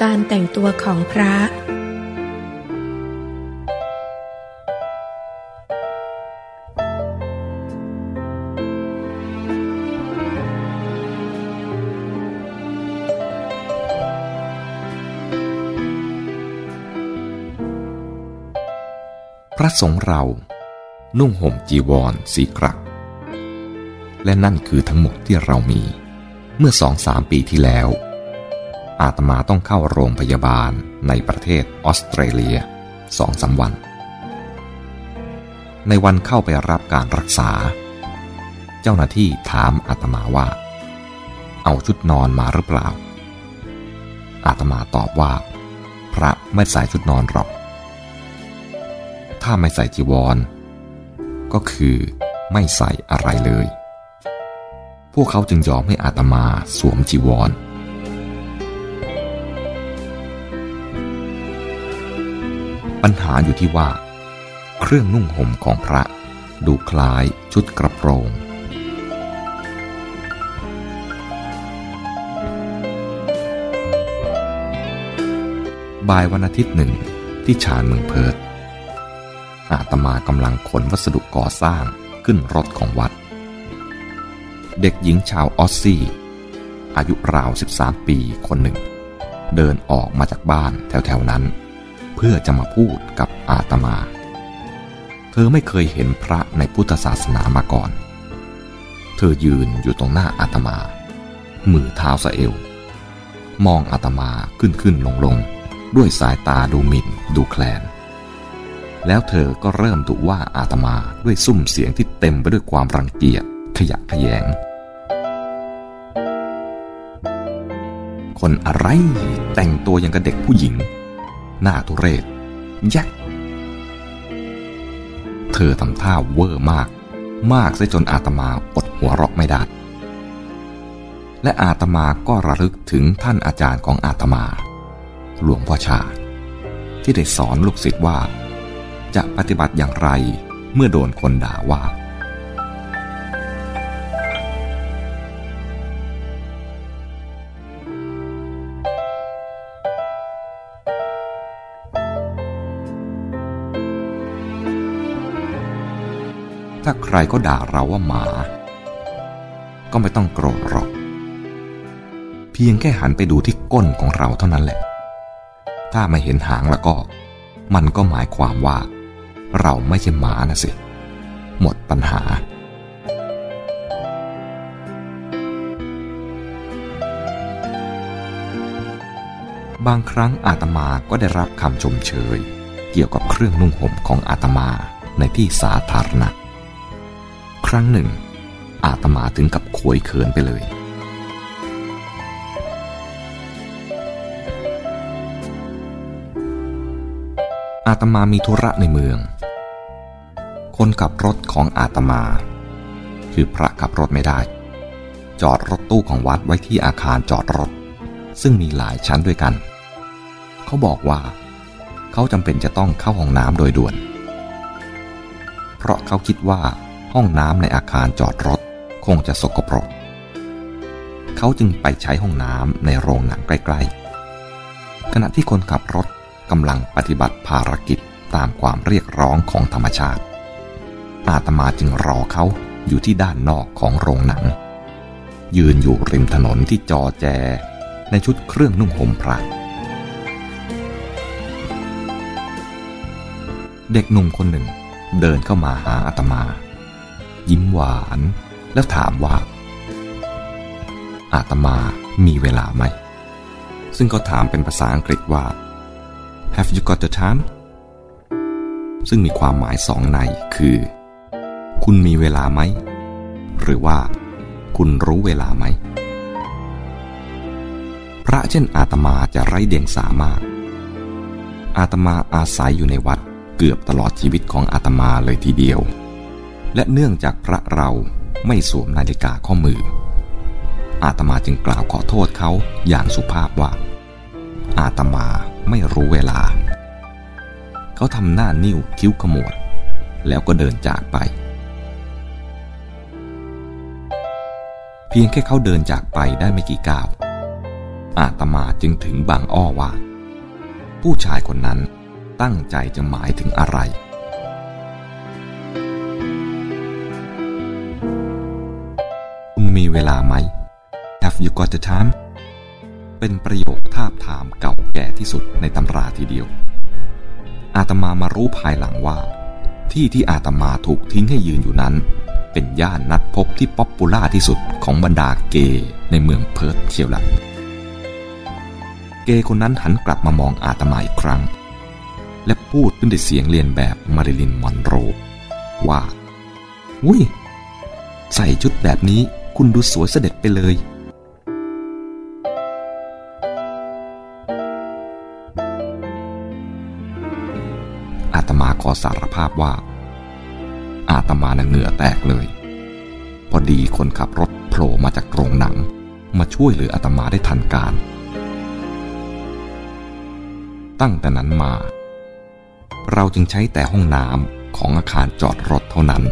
การแต่งตัวของพระพระสงฆ์เรา นุ่งห่มจีวรสีกรัก และนั่นคือทั้งหมดที่เรามี เมื่อสองสามปีที่แล้ว อาตมาต้องเข้าโรงพยาบาลในประเทศออสเตรเลียสองสาวัน ในวันเข้าไปรับการรักษา เจ้าหน้าที่ถามอาตมาว่า เอาชุดนอนมาหรือเปล่า อาตมาตอบว่า พระไม่ใส่ชุดนอนหรอก ถ้าไม่ใส่จีวร ก็คือไม่ใส่อะไรเลย พวกเขาจึงยอมให้อาตมาสวมจีวร ปัญหาอยู่ที่ว่า เครื่องนุ่งห่มของพระดูคล้ายชุดกระโปรง บ่ายวันอาทิตย์หนึ่งที่ชานเมืองเพิร์ตอาตมากำลังขนวัสดุก่อสร้างขึ้นรถของวัด เด็กหญิงชาวออสซี่ อายุราว 13 ปีคนหนึ่ง เดินออกมาจากบ้านแถวๆนั้น พื่อจะมาพูดกับอาตมา เธอไม่เคยเห็นพระในพุทธศาสนามาก่อน เธอยืนอยู่ตรงหน้าอาตมา มือเท้าสะเอว มองอาตมาขึ้นขึ้นลงลงด้วยสายตาดูหมิ่นดูแคลน แล้วเธอก็เริ่มดุว่าอาตมาด้วยซุ้มเสียงที่เต็มไปด้วยความรังเกียจขยะขยง คนอะไรแต่งตัวยังกับเด็กผู้หญิง หน้าทุเรศ ยักเธอทำท่าเวอร์มาก มากซะจนอาตมาอดหัวเราะไม่ได้ และอาตมาก็ระลึกถึงท่านอาจารย์ของอาตมา หลวงพ่อชา ที่ได้สอนลูกศิษย์ว่า จะปฏิบัติอย่างไรเมื่อโดนคนด่าว่า ถ้าใครก็ด่าเราว่าหมา ก็ไม่ต้องโกรธหรอก เพียงแค่หันไปดูที่ก้นของเราเท่านั้นแหละ ถ้าไม่เห็นหางแล้วก็ มันก็หมายความว่า เราไม่ใช่หมานะสิ หมดปัญหาบางครั้งอาตมาก็ได้รับคำชมเชย เกี่ยวกับเครื่องนุ่งห่มของอาตมาในที่สาธารณะ ครั้งหนึ่ง อาตมาถึงกับขวยเขินไปเลย อาตมามีธุระในเมือง คนขับรถของอาตมา คือพระขับรถไม่ได้ จอดรถตู้ของวัดไว้ที่อาคารจอดรถ ซึ่งมีหลายชั้นด้วยกัน เขาบอกว่า เขาจำเป็นจะต้องเข้าห้องน้ำโดยด่วน เพราะเขาคิดว่า ห้องน้ำในอาคารจอดรถคงจะสกปรก เขาจึงไปใช้ห้องน้ำในโรงหนังใกล้ ๆ ขณะที่คนขับรถกำลังปฏิบัติภารกิจตามความเรียกร้องของธรรมชาติ อาตมาจึงรอเขาอยู่ที่ด้านนอกของโรงหนัง ยืนอยู่ริมถนนที่จอแจ ในชุดเครื่องนุ่งห่มพระเด็กหนุ่มคนหนึ่งเดินเข้ามาหาอาตมา ยิ้มหวาน แล้วถามว่า อาตมามีเวลาไหม ซึ่งก็ถามเป็นภาษาอังกฤษว่า Have you got the time ซึ่งมีความหมายสองในคือ คุณมีเวลาไหม หรือว่า คุณรู้เวลาไหม พระเช่นอาตมาจะไร้เดียงสามากอาตมาอาศัยอยู่ในวัดเกือบตลอดชีวิตของอาตมาเลยทีเดียว และเนื่องจากพระเราไม่สวมนาฬิกาข้อมือ อาตมาจึงกล่าวขอโทษเขาอย่างสุภาพว่า อาตมาไม่รู้เวลา เขาทำหน้านิ้วคิ้วขมวด แล้วก็เดินจากไป เพียงแค่เขาเดินจากไปได้ไม่กี่ก้าว อาตมาจึงถึงบางอ้อว่า ผู้ชายคนนั้นตั้งใจจะหมายถึงอะไร เวลาไหม Have you got the time เป็นประโยคทาบทามเก่าแก่ที่สุดในตำราทีเดียว อาตมามารู้ภายหลังว่า ที่ที่อาตมาถูกทิ้งให้ยืนอยู่นั้น เป็นย่านนัดพบที่ popular ที่สุดของบรรดาเกย์ในเมืองเพิร์ธเชียวละ เกย์คนนั้นหันกลับมามองอาตมาอีกครั้ง และพูดด้วยเสียงเลียนแบบมาริลินมอนโรว่า อุ้ย ใส่ชุดแบบนี้ คุณดูสวยเสด็จไปเลย อาตมาขอสารภาพว่า อาตมาน่ะเหงื่อแตกเลย พอดีคนขับรถโผล่มาจากโรงหนัง มาช่วยเหลืออาตมาได้ทันการ ตั้งแต่นั้นมา เราจึงใช้แต่ห้องน้ำของอาคารจอดรถเท่านั้น